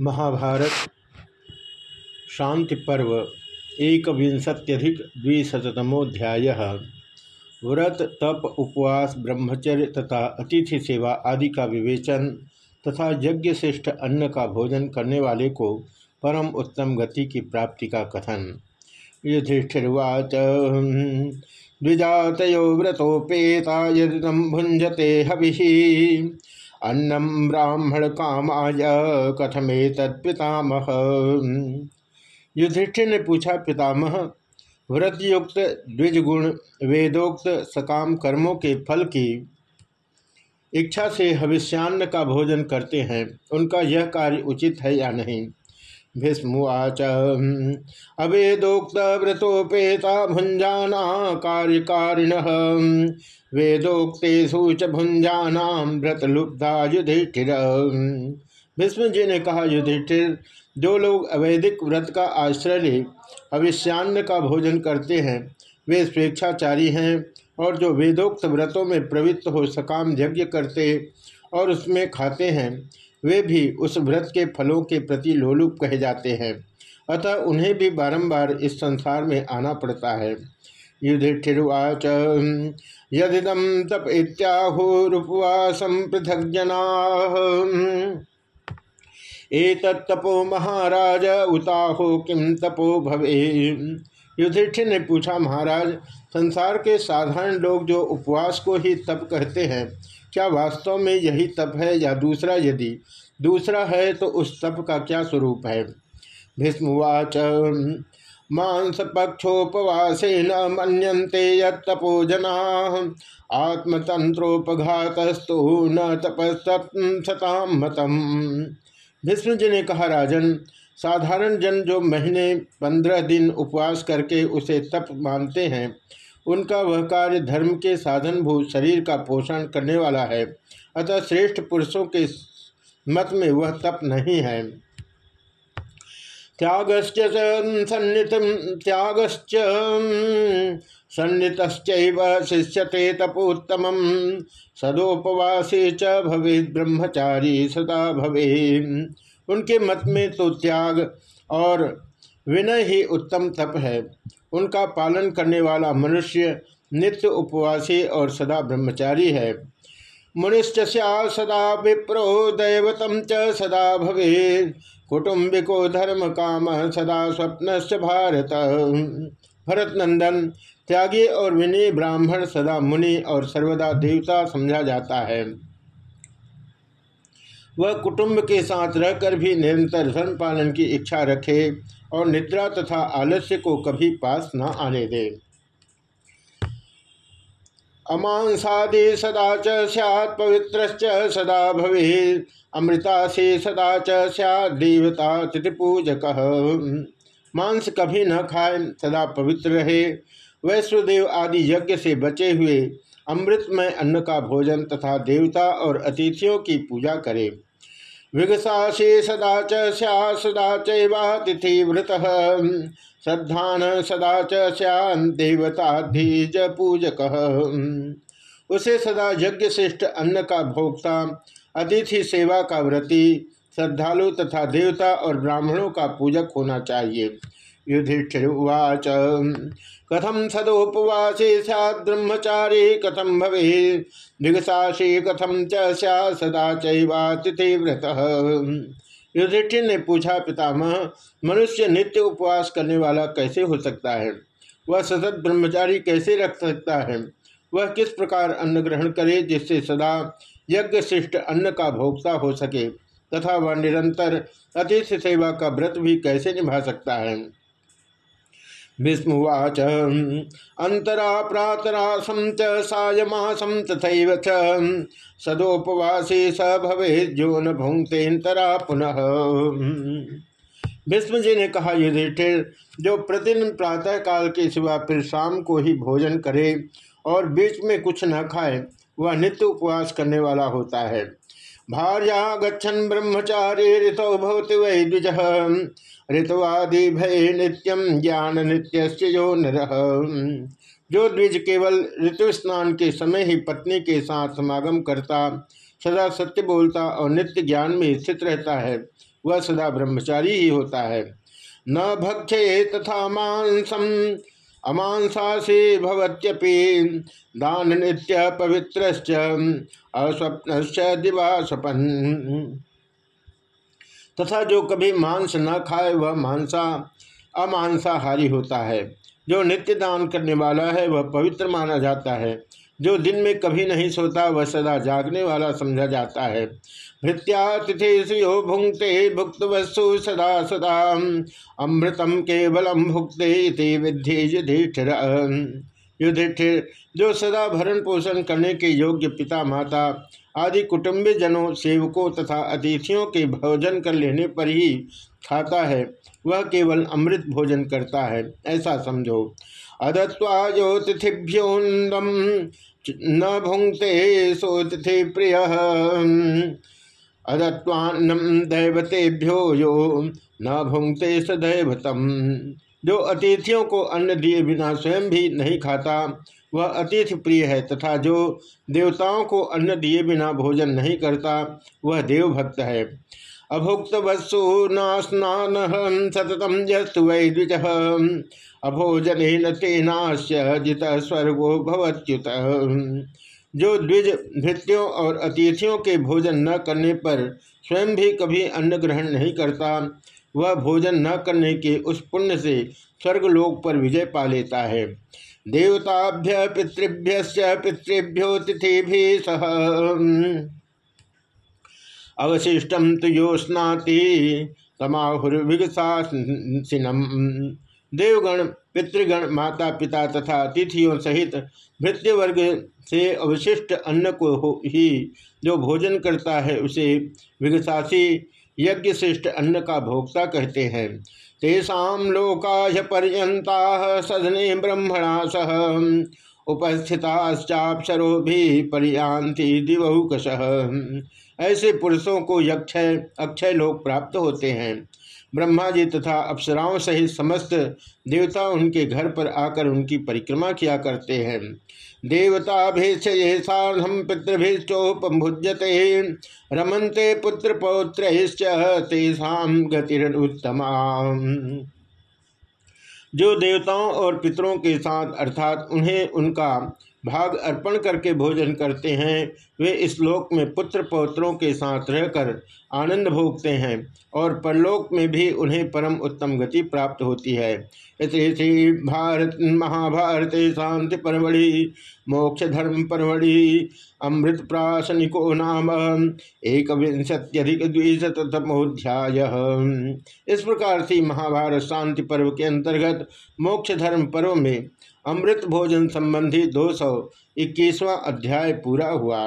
महाभारत शांति पर्व एक विंशत्यधिक द्विशतमोध्याय व्रत, तप, उपवास, ब्रह्मचर्य तथा अतिथि सेवा आदि का विवेचन तथा यज्ञ श्रेष्ठ अन्न का भोजन करने वाले को परम उत्तम गति की प्राप्ति का कथन। युधिष्ठिर्वाच द्विजात व्रतोपेता यदि भुंजते हवि। अन्नम ब्राह्मण कामाय कथमे तत्पितामह युधिष्ठिर ने पूछा, पितामह, व्रतयुक्त, द्विजगुण, वेदोक्त सकाम कर्मों के फल की इच्छा से हविष्यान्न का भोजन करते हैं, उनका यह कार्य उचित है या नहीं? भीष्मुच अवेदोक्त व्रतोपेता भुंजाना कार्यकारिण वेदोक्तेषु च भुंजानाम व्रत लुब्धा युधिष्ठिर। भीष्म जी ने कहा, युधिष्ठिर, जो लोग अवैधिक व्रत का आश्रय ले अविष्यान्न का भोजन करते हैं, वे स्वेच्छाचारी हैं, और जो वेदोक्त व्रतों में प्रवृत्त हो सकाम यज्ञ करते और उसमें खाते हैं वे भी उस व्रत के फलों के प्रति लोलुप कहे जाते हैं। अतः उन्हें भी बारंबार इस संसार में आना पड़ता है। युधिष्ठिर्वाच यदिदम तप इत्याहुरुपवासम पृथक जना तपो महाराज, उताहो किम तपो भवे युधिष्ठिर ने पूछा, महाराज, संसार के साधारण लोग जो उपवास को ही तप कहते हैं क्या वास्तव में यही तप है या दूसरा यदि? दूसरा है तो उस तप का क्या स्वरूप है? भीष्मवाच मांस पक्षोपवासे न मनते यपोजना जना आत्मतंत्रोपघातस्तु न तपस्ताम मतम विष्णु जी ने कहा, राजन, साधारण जन जो महीने पंद्रह दिन उपवास करके उसे तप मानते हैं उनका वह कार्य धर्म के साधनभूत शरीर का पोषण करने वाला है। अतः श्रेष्ठ पुरुषों के मत में वह तप नहीं है। त्यागश्च सन्नित त्यागश्च शिष्यते तपोत्तम सदोपवासी च भवे ब्रह्मचारी सदा भवे उनके मत में तो त्याग और विनय ही उत्तम तप है। उनका पालन करने वाला मनुष्य नित्य उपवासी और सदा ब्रह्मचारी है। मुनिश्च सदा विप्रो दैवतम च सदा भवे कुटुंबिको धर्म काम सदा स्वप्न भारत। भरत नंदन त्यागी और विनय ब्राह्मण सदा मुनि और सर्वदा देवता समझा जाता है। वह कुटुंब के साथ रहकर भी निरंतर धर्म पालन की इच्छा रखे और निद्रा तथा आलस्य को कभी पास न आने दे। अमांसादि सदा च सैत् पवित्र सदा भवे अमृता से सदा च देवता तिथि पूजक मांस कभी न खाए, सदा पवित्र रहे। वैश्वदेव आदि यज्ञ से बचे हुए अमृतमय अन्न का भोजन तथा देवता और अतिथियों की पूजा करे। विगसाशे सदा च सदा चैवातिथि वृत श्रद्धान सदा च देवताधीज पूजक उसे सदा यज्ञ श्रेष्ठ अन्न का भोक्ता, अतिथि सेवा का व्रति, श्रद्धालु तथा देवता और ब्राह्मणों का पूजक होना चाहिए। युधिष्ठिर्वाच। कथम सदोपवासे सैद ब्रह्मचारी कथम भवे दिगसाशी कथम च सदा चैवातिथि व्रत। युधिष्ठिर ने पूछा, पितामह, मनुष्य नित्य उपवास करने वाला कैसे हो सकता है? वह सतत ब्रह्मचारी कैसे रख सकता है? वह किस प्रकार अन्न ग्रहण करे जिससे सदा यज्ञ शिष्ट अन्न का भोक्ता हो सके? तथा वह निरंतर अतिथि सेवा का व्रत भी कैसे निभा सकता है? भीष्मवाच अंतरा प्रातरा सम च तथा सदोपवासी स भवे जो न भुंगतेन्तरा पुनः। भीष्म जी ने कहा, युधिष्ठिर, जो प्रतिदिन प्रातः काल के सिवा फिर शाम को ही भोजन करे और बीच में कुछ न खाए, वह नित्य उपवास करने वाला होता है। भार्या गच्छन ब्रह्मचारी ऋतो भवति वै द्विज। ऋतवादि भय नित्यम ज्ञान नित्य जो नर। जो द्विज केवल ऋतु स्नान के समय ही पत्नी के साथ समागम करता, सदा सत्य बोलता और नित्य ज्ञान में स्थित रहता है, वह सदा ब्रह्मचारी ही होता है। न भक्षे तथा मांसम अमांसासी भवत्यपि दान नित्य पवित्र अस्वप्न दिवा स्वपन तथा जो कभी मांस न खाए, वह मांसा, अमांसाहारी होता है। जो नित्य दान करने वाला है, वह पवित्र माना जाता है। जो दिन में कभी नहीं सोता, वह सदा जागने वाला समझा जाता है। भृत्यातिथिशो भुंगते भुक्त वस्तु सदा सदा। अमृतम केवलम भुक्ते विधि युधिष्ठिर। युधिष्ठिर, जो सदा भरण पोषण करने के योग्य पिता माता आदि कुटुंबी जनों सेवकों तथा अतिथियों के भोजन कर लेने पर ही खाता है, वह केवल अमृत भोजन करता है, ऐसा समझो। अदत्वा जो तिथिभ्योन्दम न भुंगते सोतिथि प्रिय अदत्वान्नम दैवतेभ्यो यो न भुंगते सदैवतम। जो अतिथियों को अन्न दिए बिना स्वयं भी नहीं खाता, वह अतिथि प्रिय है तथा जो देवताओं को अन्न दिए बिना भोजन नहीं करता, वह देवभक्त है। अभुक्त वत्सु न स्नान सततम यस्तु वै द्विज अभोजन तेनाश्य जित स्वर्गो भवत्युत। जो द्विज भृत्यों और अतिथियों के भोजन न करने पर स्वयं भी कभी अन्न ग्रहण नहीं करता। वह भोजन न करने के उस पुण्य से स्वर्गलोक पर विजय पा लेता है। देवताभ्य पितृभ्य पितृभ्यो तिथि भी सह। अवशिष्टम तो यो स्नाति समाहुर्विगसासिनम देवगण, पितृगण माता पिता तथा अतिथियों सहित भृत्य वर्ग से अवशिष्ट अन्न को ही जो भोजन करता है, उसे विगसासी यज्ञ श्रेष्ठ अन्न का भोक्ता कहते हैं। तेषा लोकाय पर्यंता सदने ब्रह्मणा सह उपस्थिताश्चापसरो भी पर्यांति दिवहुकश ऐसे पुरुषों को यक्षय, अक्षय लोक प्राप्त होते हैं। ब्रह्मा जी तथा अप्सराओं सहित समस्त देवता उनके घर पर आकर उनकी परिक्रमा किया करते हैं। देवता भेषम पितृभिश्चोपभुजते रमनते पुत्र पौत्र तेषा गतिरुत्तमा जो देवताओं और पितरों के साथ अर्थात उन्हें उनका भाग अर्पण करके भोजन करते हैं। वे इस लोक में पुत्र पौत्रों के साथ रहकर आनंद भोगते हैं और परलोक में भी उन्हें परम उत्तम गति प्राप्त होती है। श्री भारत महाभारत शांति परवड़ी, मोक्ष धर्म परवड़ी, अमृत प्राशनिको नाम एक विंशत्यधिक द्विशतमोध्याय इस प्रकार से महाभारत शांति पर्व के अंतर्गत मोक्ष धर्म पर्व में अमृत भोजन संबंधी दो सौ इक्कीसवां अध्याय पूरा हुआ।